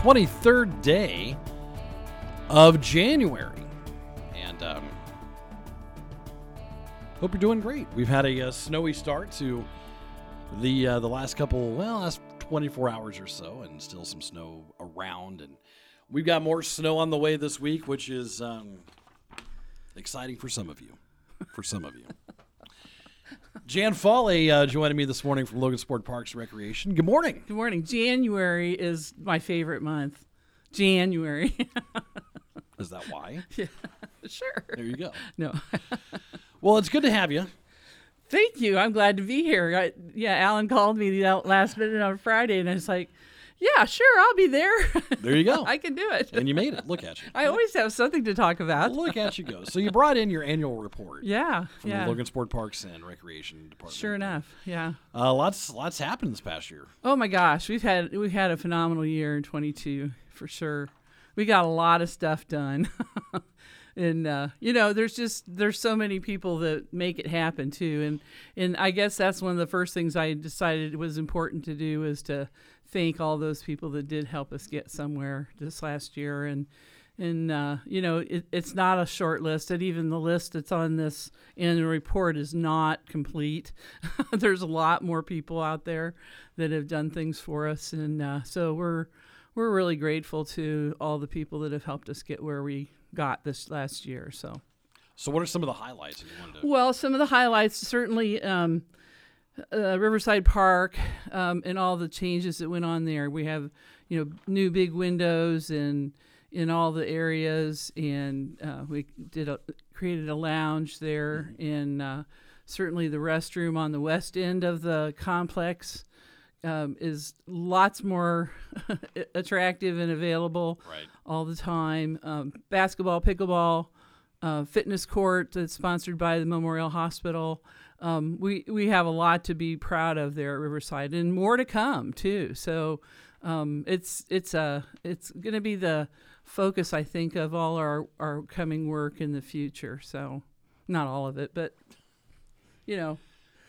23rd day of January. And um, hope you're doing great. We've had a, uh snowy start to the uh, the last couple, well, last 24 hours or so, and still some snow around. And we've got more snow on the way this week, which is um, exciting for some of you. For some of you. Jan Foley uh, joining me this morning from Logansport Parks Recreation. Good morning. Good morning. January is my favorite month. January. Is that why? Yeah, sure. There you go. No. Well, it's good to have you. Thank you. I'm glad to be here. I, yeah, Alan called me the last minute on Friday, and I was like, yeah, sure, I'll be there. There you go. I can do it. and you made it. Look at you. I always have something to talk about. Look at you go. So you brought in your annual report Yeah, from yeah. the Logansport Parks and Recreation Department. Sure enough. Yeah. Uh, lots, lots happened this past year. Oh my gosh, we've had we've had a phenomenal year in 22 for sure. We got a lot of stuff done. and uh, you know, there's just there's so many people that make it happen too. And and I guess that's one of the first things I decided it was important to do is to thank all those people that did help us get somewhere this last year. And and uh, you know it, it's not a short list and even the list that's on this annual report is not complete. There's a lot more people out there that have done things for us and uh, so we're we're really grateful to all the people that have helped us get where we got this last year so. So what are some of the highlights well, some of the highlights certainly um, uh, Riverside Park um, and all the changes that went on there. We have you know new big windows and in all the areas, and uh, we did a, created a lounge there, and uh, certainly the restroom on the west end of the complex. Um, is lots more attractive and available Right. all the time. Um, basketball, pickleball, uh, fitness court that's sponsored by the Memorial Hospital. Um, we we have a lot to be proud of there at Riverside, and more to come too. So um, it's it's a it's going to be the focus, I think, of all our our coming work in the future. So not all of it, but you know,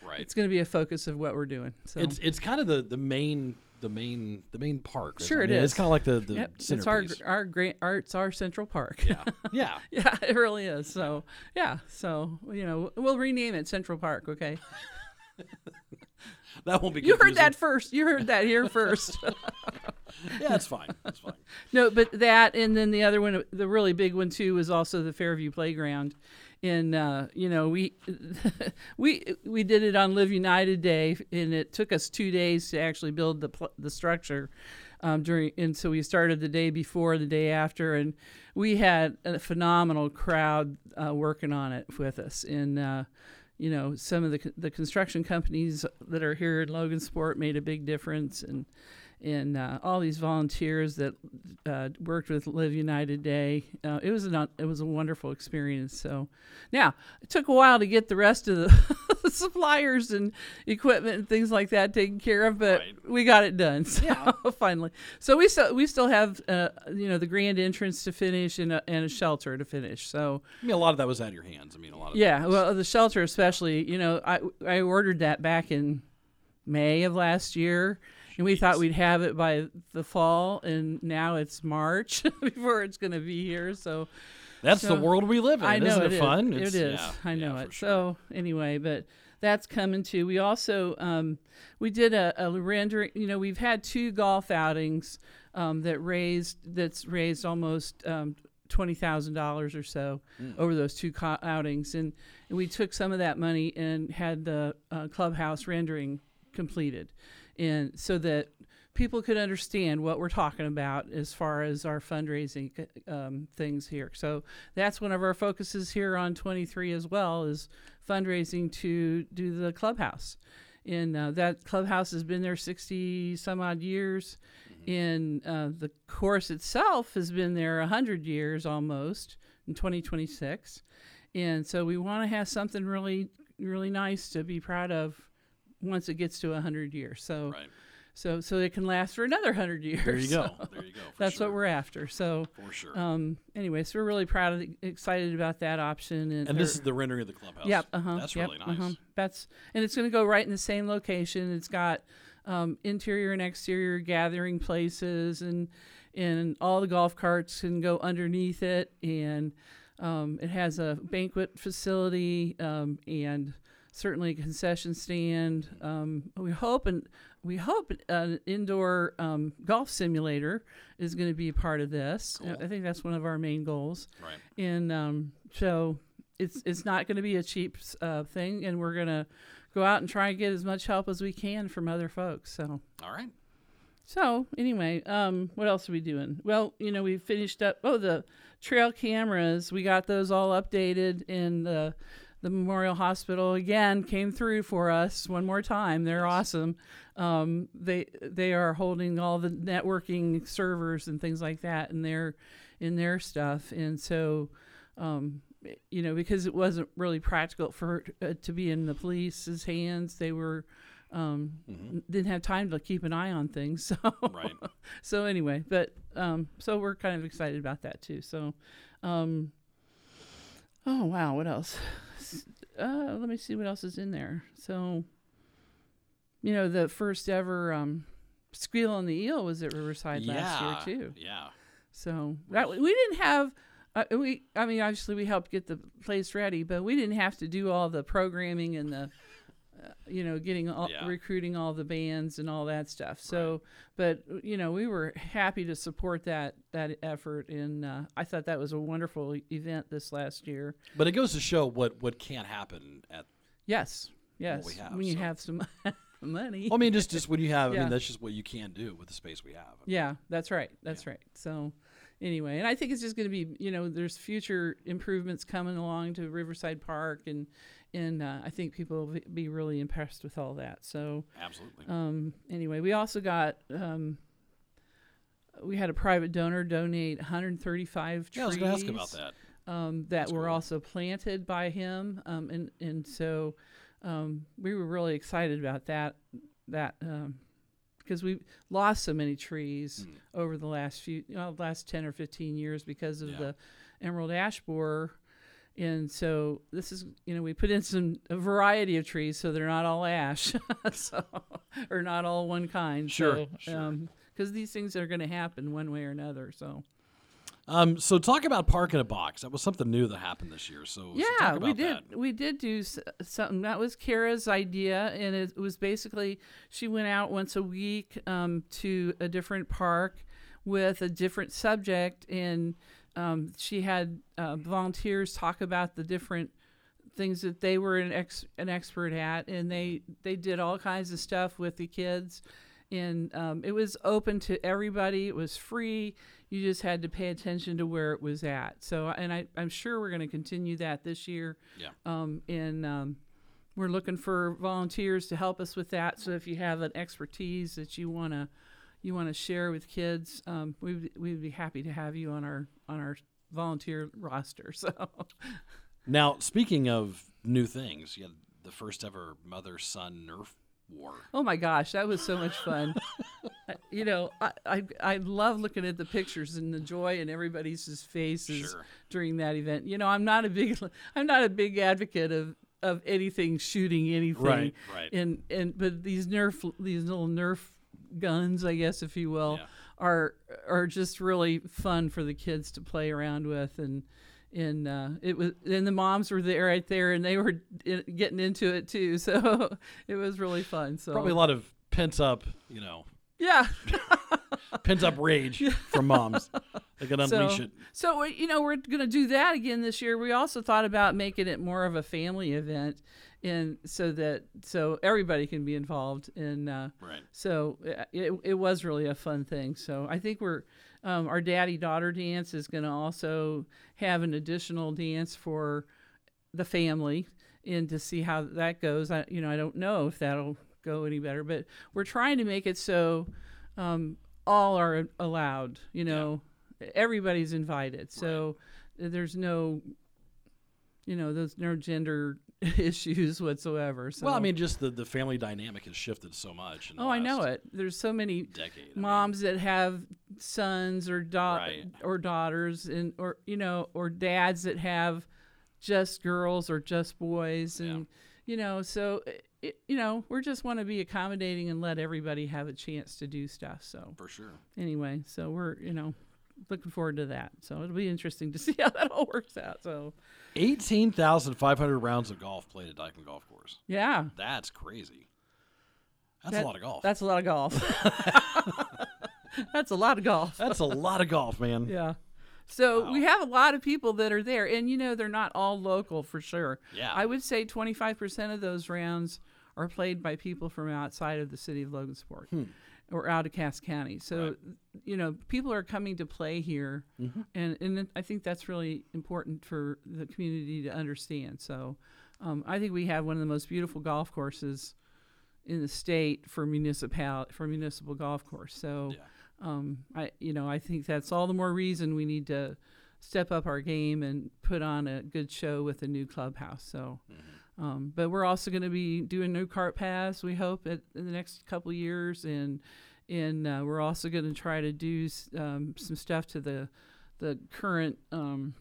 Right. it's going to be a focus of what we're doing. So It's it's kind of the the main the main the main park. Sure it mean, It's kind of like the the yep, it's our our great arts, our Central Park. yeah. Yeah. Yeah, it really is. So, yeah. So, you know, we'll rename it Central Park, okay? That won't be. Good. You heard that first. You heard that here first. Yeah, it's fine. It's fine. no, but that and then the other one, the really big one too, was also the Fairview Playground. And uh, you know, we we we did it on Live United Day, and it took us two days to actually build the pl- the structure. Um, during and so we started the day before, the day after, and we had a phenomenal crowd uh, working on it with us. And uh, you know, some of the the construction companies that are here in Logansport made a big difference, and and uh, all these volunteers that uh, worked with Live United Day. Uh, it was an it was a wonderful experience. So now it took a while to get the rest of the suppliers and equipment and things like that taken care of, but Right. we got it done. So Yeah. finally, so we still we still have uh, you know the grand entrance to finish and a, and a shelter to finish. So I mean, a lot of that was out of your hands. I mean, a lot of yeah, well, the shelter especially. You know, I I ordered that back in May of last year, and we thought we'd have it by the fall, and now it's March before it's going to be here. So that's so- the world we live in. I know Isn't it it is. fun? It It's- yeah, I know for it. sure. So anyway, but that's coming too. We also um, we did a, a rendering. You know, we've had two golf outings um, that raised that's raised almost. Um, Twenty thousand dollars or so Mm. over those two co- outings, and, and we took some of that money and had the uh, clubhouse rendering completed, and so that people could understand what we're talking about as far as our fundraising um, things here. So that's one of our focuses here on 23 as well is fundraising to do the clubhouse. And uh, that clubhouse has been there 60 some odd years. And uh, the course itself has been there 100 years almost in 2026. And so we want to have something really, really nice to be proud of once it gets to 100 years. So, Right. so, so it can last for another 100 years. There you go. So There you go. that's sure. what we're after. So, for sure. um, anyway, so we're really proud of, excited about that option. And, and this is the rendering of the clubhouse. Yep. Uh huh. That's yep, really nice. Uh-huh. That's and it's going to go right in the same location. It's got um, interior and exterior gathering places, and and all the golf carts can go underneath it, and um, it has a banquet facility um, and certainly a concession stand. Um, we hope and we hope an indoor um, golf simulator is going to be a part of this. Cool. I think that's one of our main goals Right. and um, so it's it's not going to be a cheap uh, thing, and we're gonna go out and try and get as much help as we can from other folks. So All right. so anyway, um, what else are we doing? Well, you know, we finished up. Oh, the trail cameras, we got those all updated, and the the Memorial Hospital again came through for us one more time. They're awesome. Um, they they are holding all the networking servers and things like that in their in their stuff, and so. Um, you know, because it wasn't really practical for uh, to be in the police's hands, they were um, n- didn't have time to keep an eye on things. So Right. so anyway, but um, so we're kind of excited about that too. So, um, oh wow, what else? Uh, let me see what else is in there. So, you know, the first ever um, squeal on the eel was at Riverside yeah. last year too. Yeah. So that we didn't have. Uh, we, I mean, obviously we helped get the place ready, but we didn't have to do all the programming and the, uh, you know, getting all, Yeah. recruiting all the bands and all that stuff. So, but you know, we were happy to support that that effort, and uh, I thought that was a wonderful event this last year. But it goes to show what what can't happen at. Yes, yes, we have, when you so. have some money. Well, I mean, just just when you have. I mean, that's just what you can do with the space we have. Yeah, that's right. That's right. So, anyway, and I think it's just going to be, you know, there's future improvements coming along to Riverside Park, and and uh, I think people will be really impressed with all that. So, Absolutely. um, anyway, we also got. Um, we had a private donor donate 135 trees yeah, I was going to ask about that. um, that That's were cool. also planted by him, um, and and so um, we were really excited about that that um, because we lost so many trees over the last few well, last ten or fifteen years because of Yeah. the emerald ash borer. And so this is, you know, we put in some a variety of trees, so they're not all ash, so or not all one kind. Sure, so, sure. because these things are going to happen one way or another. So Um, so talk about park in a box. That was something new that happened this year. So so Yeah, talk about we did. That. We did do something that was Kara's idea, and it was basically she went out once a week um, to a different park with a different subject, and um, she had uh, volunteers talk about the different things that they were an ex- an expert at, and they they did all kinds of stuff with the kids, and um, it was open to everybody. It was free. You just had to pay attention to where it was at. So, and I, I'm sure we're going to continue that this year. Yeah. Um, and um, we're looking for volunteers to help us with that. So, if you have an expertise that you want to you want to share with kids, um, we would we would be happy to have you on our on our volunteer roster. So, Now, speaking of new things, you had the first ever mother son Nerf war. oh my gosh, that was so much fun. You know, I, I I love looking at the pictures and the joy in everybody's faces Sure. during that event. You know, I'm not a big I'm not a big advocate of of anything shooting anything. Right, right. And and but these Nerf these little Nerf guns, I guess if you will, Yeah. are are just really fun for the kids to play around with and and uh, it was and the moms were there right there and they were i getting into it too so it was really fun so Probably a lot of pent up, you know, yeah pent up rage from moms. They can unleash so, it. so you know we're gonna do that again this year. We also thought about making it more of a family event, and so that so everybody can be involved. And uh, Right. so uh, it it was really a fun thing. So I think we're um, our daddy daughter dance is gonna also have an additional dance for the family and to see how that goes. I you know I don't know if that'll go any better, but we're trying to make it so um, all are allowed. You know, everybody's invited. So there's no, you know, there's no gender issues whatsoever. So Well, I mean, just the, the family dynamic has shifted so much. oh, I know it. There's so many Decade. I mean, moms that have sons or da- Right. or daughters and or you know or dads that have just girls or just boys and you know so it, you know we just want to be accommodating and let everybody have a chance to do stuff so for sure. anyway so we're you know looking forward to that so it'll be interesting to see how that all works out so 18,500 rounds of golf played at Dykeman Golf Course. yeah That's crazy. That's that- a lot of golf. that's a lot of golf that's a lot of golf That's a lot of golf, man. Yeah. So we have a lot of people that are there, and you know they're not all local for sure. Yeah. I would say 25% of those rounds are played by people from outside of the city of Logansport hmm. Or out of Cass County. So you know people are coming to play here, and and I think that's really important for the community to understand. So um, I think we have one of the most beautiful golf courses in the state for municipal for municipal golf course. So Yeah. um, I you know I think that's all the more reason we need to step up our game and put on a good show with a new clubhouse. So, um, but we're also going to be doing new cart paths. We hope at, in the next couple of years, and and uh, we're also going to try to do um, some stuff to the the current um,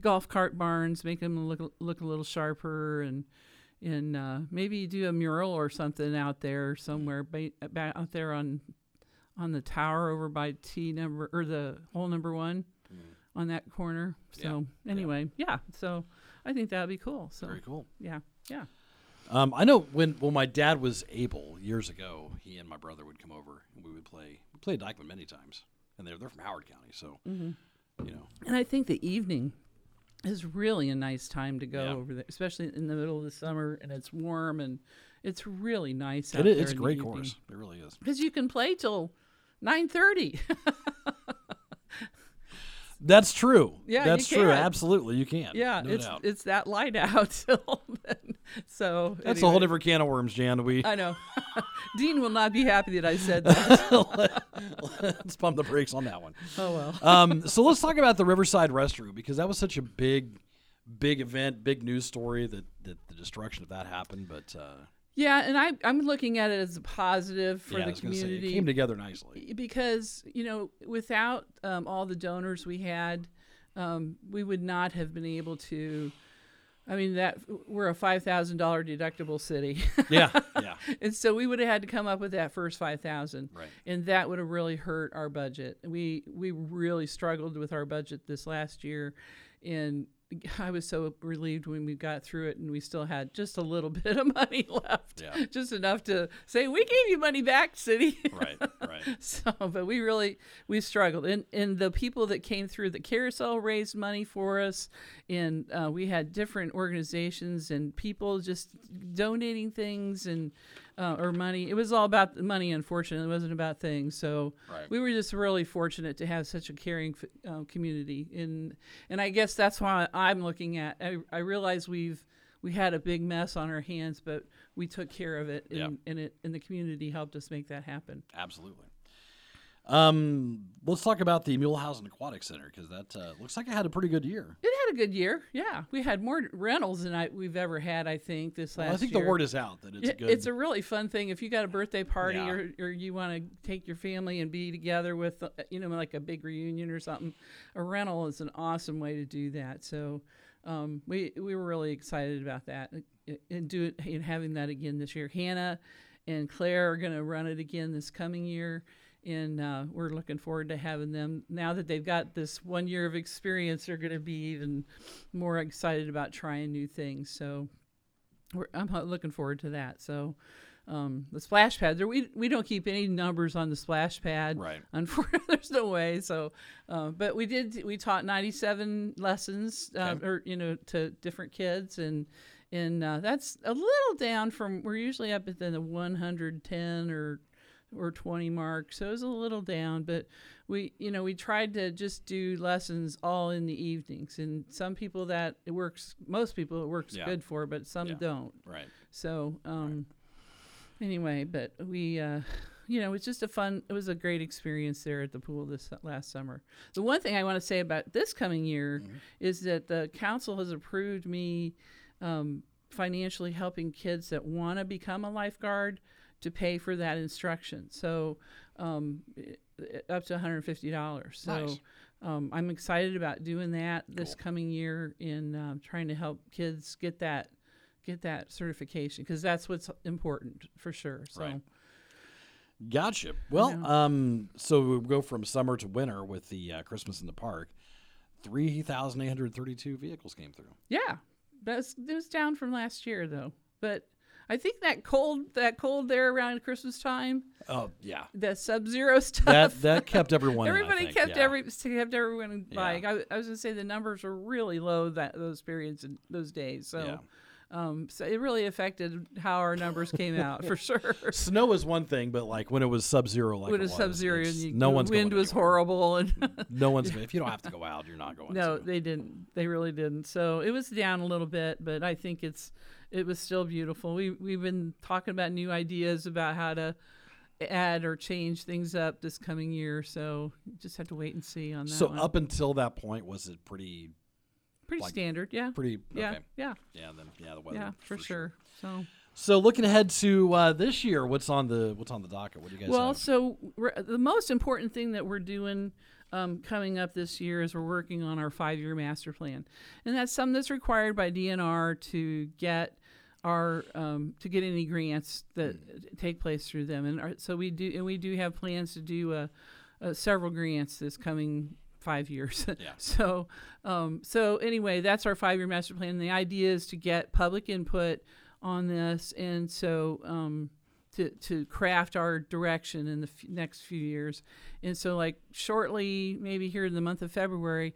golf cart barns, make them look look a little sharper and. And uh, maybe do a mural or something out there somewhere, ba- ba- out there on on the tower over by T number or the hole number one on that corner. So anyway, yeah. So I think that'd be cool. So Very cool. yeah, yeah. Um, I know when when my dad was able years ago, he and my brother would come over and we would play. We played Dykeman many times, and they're they're from Howard County, so Mm-hmm. you know. And I think the evening is really a nice time to go Yeah. over there, especially in the middle of the summer and it's warm and it's really nice. It out is, there it's a great course. It really is. because you can play till nine thirty. That's true. Yeah, that's true. Absolutely, you can. yeah, no it's doubt. it's that light out till then. So that's a whole different can of worms, Jan. We I know. Dean will not be happy that I said that. let's pump the brakes on that one. oh well. Um, so let's talk about the Riverside Restroom because that was such a big, big event, big news story that, that the destruction of that happened. But uh, Yeah, and I I'm looking at it as a positive for yeah, the say, community it came together nicely. because you know without um, all the donors we had, um, we would not have been able to. I mean that we're a five thousand dollar deductible city, Yeah, yeah, and so we would have had to come up with that first five thousand, Right. and that would have really hurt our budget. We we really struggled with our budget this last year, and I was so relieved when we got through it and we still had just a little bit of money left, Yeah. just enough to say we gave you money back, city. right, right. So, but we really we struggled, and and the people that came through the carousel raised money for us, and uh, we had different organizations and people just donating things and uh, or money. It was all about the money, unfortunately, it wasn't about things. So Right. we were just really fortunate to have such a caring uh, community, and and I guess that's why I'm looking at. I, I realize we've we had a big mess on our hands, but we took care of it, and, Yeah. and it and the community helped us make that happen. Absolutely. Um, let's talk about the Muehlhausen Aquatic Center because that uh, looks like it had a pretty good year. It had a good year. Yeah, we had more rentals than I, we've ever had. I think this last. Well, I think year. the word is out that it's It- good. It's a really fun thing if you got a birthday party Yeah. or, or you want to take your family and be together with uh, you know like a big reunion or something. A rental is an awesome way to do that. So um, we we were really excited about that uh, and do it and having that again this year. Hannah and Claire are going to run it again this coming year. And uh, we're looking forward to having them now that they've got this one year of experience. They're going to be even more excited about trying new things. So we're, I'm looking forward to that. So, um, the splash pad there, we we don't keep any numbers on the splash pad. Right. Unfortunately, there's no way. So, uh, but we did. We taught 97 lessons, uh, Okay. or you know, to different kids, and and uh, that's a little down from. We're usually up at the 110 or or 20 mark so it was a little down but we you know we tried to just do lessons all in the evenings and some people that it works most people it works Yeah. good for but some Yeah. don't right. so um anyway but we uh you know, it's just a fun. It was a great experience there at the pool this last summer. The one thing I want to say about this coming year is that the council has approved me um, financially helping kids that want to become a lifeguard to pay for that instruction. So um, up to $150. So Nice. um, I'm excited about doing that this coming year in um, trying to help kids get that get that certification because that's what's important for sure. So Right. Gotcha. Well, um, so we go from summer to winter with the uh, Christmas in the park. Three thousand eight hundred thirty-two vehicles came through. yeah, that's it was down from last year though. But I think that cold that cold there around Christmas time, Oh yeah, that sub-zero stuff. that that kept everyone. Everybody think, kept yeah. every kept everyone Yeah. like I, I was gonna say the numbers were really low that those periods and those days. So, Yeah. um, so it really affected how our numbers came out for sure. Snow is one thing, but like when it was sub-zero, like when it it's was, sub-zero and it's- you, no one's wind was anywhere. horrible and No one's. If you don't have to go out, you're not going. no, to. they didn't. They really didn't. So it was down a little bit, but I think it's it was still beautiful. We we've been talking about new ideas about how to add or change things up this coming year. So just have to wait and see on that. So one. up until that point, was it pretty, pretty like, standard, yeah. pretty? yeah, Okay. yeah, Yeah. Then yeah, the weather. yeah, for, sure. So So looking ahead to uh, this year, what's on the what's on the docket? What do you guys? well, have? so the most important thing that we're doing um, coming up this year as we're working on our five-year master plan, and that's something that's required by DNR to get our um, to get any grants that take place through them. And our, so we do, and we do have plans to do uh, uh, several grants this coming five years. Yeah. so, um, so anyway, that's our five-year master plan. The idea is to get public input on this, and so um, to to craft our direction in the f- next few years. And so, like shortly, maybe here in the month of February,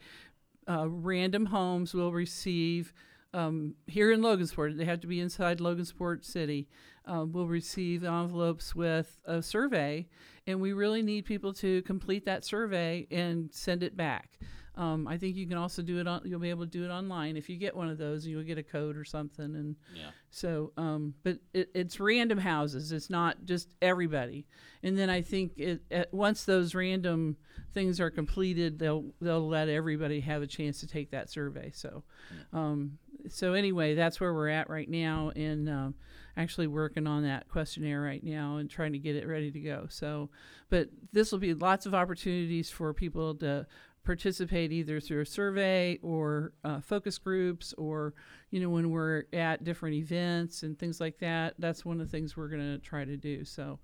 uh, random homes will receive um, here in Logansport. They have to be inside Logansport City. Uh, will receive envelopes with a survey, and we really need people to complete that survey and send it back. Um, I think you can also do it on. You'll be able to do it online if you get one of those. You'll get a code or something, and yeah. so, um, but it, it's random houses. It's not just everybody. And then I think it, at, once those random things are completed, they'll they'll let everybody have a chance to take that survey. So, um, so anyway, that's where we're at right now, and um, actually working on that questionnaire right now and trying to get it ready to go. So, but this will be lots of opportunities for people to participate either through a survey or uh, focus groups or you know when we're at different events and things like that that's one of the things we're going to try to do. So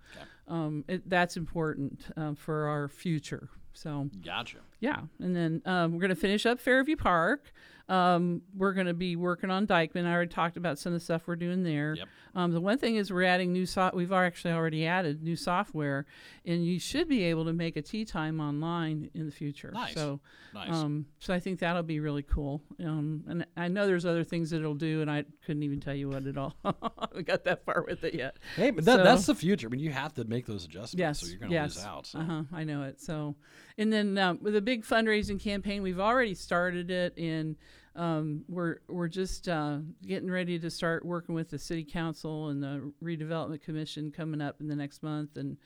um, it, that's important um, for our future. So Gotcha. Yeah, and then um, we're going to finish up Fairview Park. Um, we're going to be working on Dykeman. I already talked about some of the stuff we're doing there. Yep. Um, the one thing is we're adding new so- We've actually already added new software, and you should be able to make a tee time online in the future. Nice. So, Nice. um, so I think that'll be really cool. Um, and I know there's other things that it'll do, and I couldn't even tell you what it all. we got that far with it yet. Hey, but that, So- that's the future. I mean, you have to make those adjustments, Yes. so you're going to yes. lose out. So. Uh-huh, I know it. So, and then um, with a big fundraising campaign, we've already started it, and um, we're we're just uh, getting ready to start working with the city council and the redevelopment commission coming up in the next month, and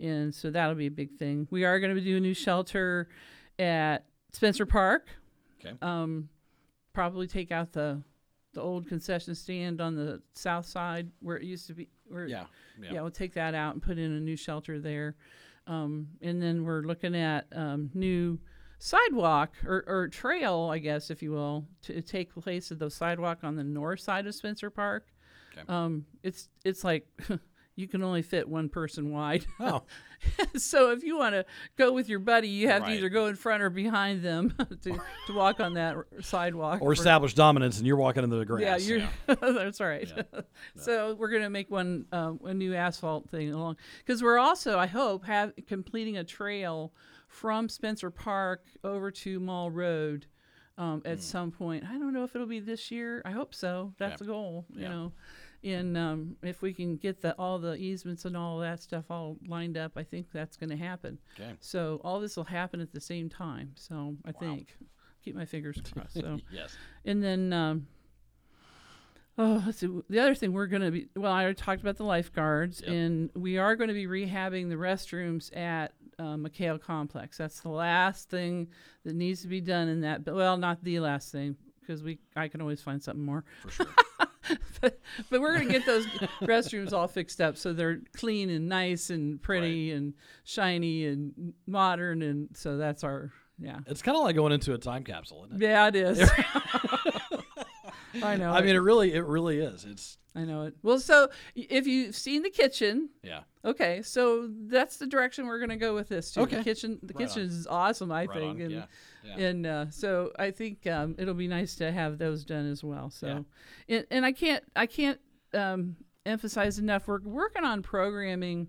and so that'll be a big thing. We are going to do a new shelter at Spencer Park. Okay. Um, probably take out the the old concession stand on the south side where it used to be. Where Yeah. Yeah. yeah, we'll take that out and put in a new shelter there. Um, and then we're looking at um, new sidewalk or, or trail, I guess, if you will, to take place of the sidewalk on the north side of Spencer Park. Okay. Um, it's it's like you can only fit one person wide. Oh, so if you want to go with your buddy, you have Right. to either go in front or behind them to, to walk on that sidewalk. or for- establish dominance, and you're walking into the grass. yeah, you're, that's right. Yeah. so we're gonna make one um, a new asphalt thing along because we're also, I hope, have completing a trail from Spencer Park over to Mall Road um, at some point. I don't know if it'll be this year. I hope so. That's Yeah. the goal. You Yeah. know, and um, if we can get the all the easements and all that stuff all lined up, I think that's going to happen. Okay. So all this will happen at the same time. So I think keep my fingers crossed. So. yes. And then um, Oh, let's see. The other thing we're going to be well, I already talked about the lifeguards, Yep. and we are going to be rehabbing the restrooms at uh, McHale Complex. That's the last thing that needs to be done in that. But well, not the last thing because we I can always find something more. For sure. but, but we're going to get those restrooms all fixed up so they're clean and nice and pretty and shiny and modern, and so that's our yeah. it's kind of like going into a time capsule, isn't it? Yeah, it is. I know. I mean, it really, it really is. It's I know it. Well, so if you've seen the kitchen, yeah. okay, so that's the direction we're going to go with this too. Okay. The kitchen, the Right kitchen on. is awesome, I Right think, on. and yeah. Yeah. and uh, so I think um, it'll be nice to have those done as well. So, Yeah. and, and I can't I can't um, emphasize enough. We're working on programming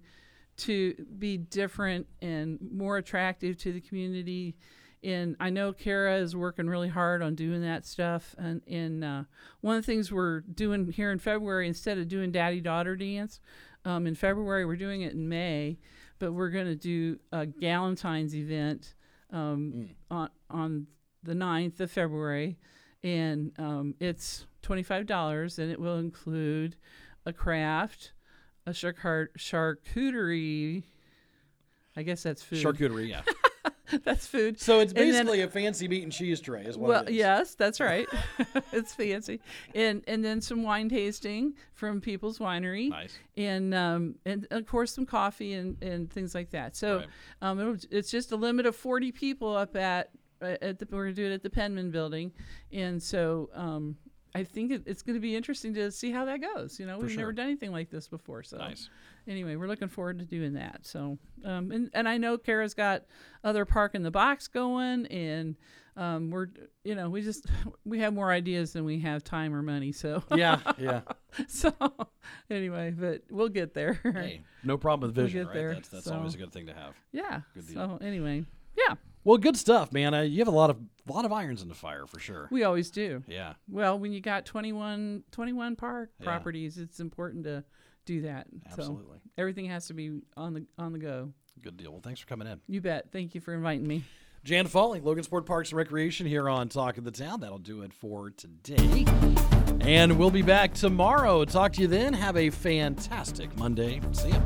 to be different and more attractive to the community. And I know Kara is working really hard on doing that stuff. And, and uh, one of the things we're doing here in February, instead of doing daddy daughter dance, um, in February, we're doing it in May, but we're going to do a Galentine's event um, on, on the 9th of February. And um, it's $25 and it will include a craft, a charcar- charcuterie. I guess that's food. Charcuterie, yeah. that's food. So it's And then- basically a fancy meat and cheese tray, is what well, it is. yes, that's right. it's fancy, and and then some wine tasting from People's Winery, Nice. and um and of course some coffee and and things like that. So Right. um it'll, it's just a limit of forty people up at at the we're gonna do it at the Penman Building, and so um. I think it, it's going to be interesting to see how that goes. You know, we've sure. never done anything like this before, so Nice. anyway, we're looking forward to doing that. So, um, and, and I know Kara's got other park in the box going, and um, we're, you know, we just we have more ideas than we have time or money. So, Yeah, yeah. so anyway, but we'll get there. Hey, no problem with vision, get right? there, that's that's so- always a good thing to have. yeah. Good deal. So anyway, yeah, Well, good stuff, man. Uh, you have a lot of lot of irons in the fire for sure. we always do. Yeah. Well, when you got 21, 21 park Yeah. properties, it's important to do that. Absolutely. So everything has to be on the on the go. Good deal. Well, thanks for coming in. You bet. Thank you for inviting me. Jan Foley, Logansport Parks and Recreation here on Talk of the Town. That'll do it for today. And we'll be back tomorrow. Talk to you then. Have a fantastic Monday. See ya.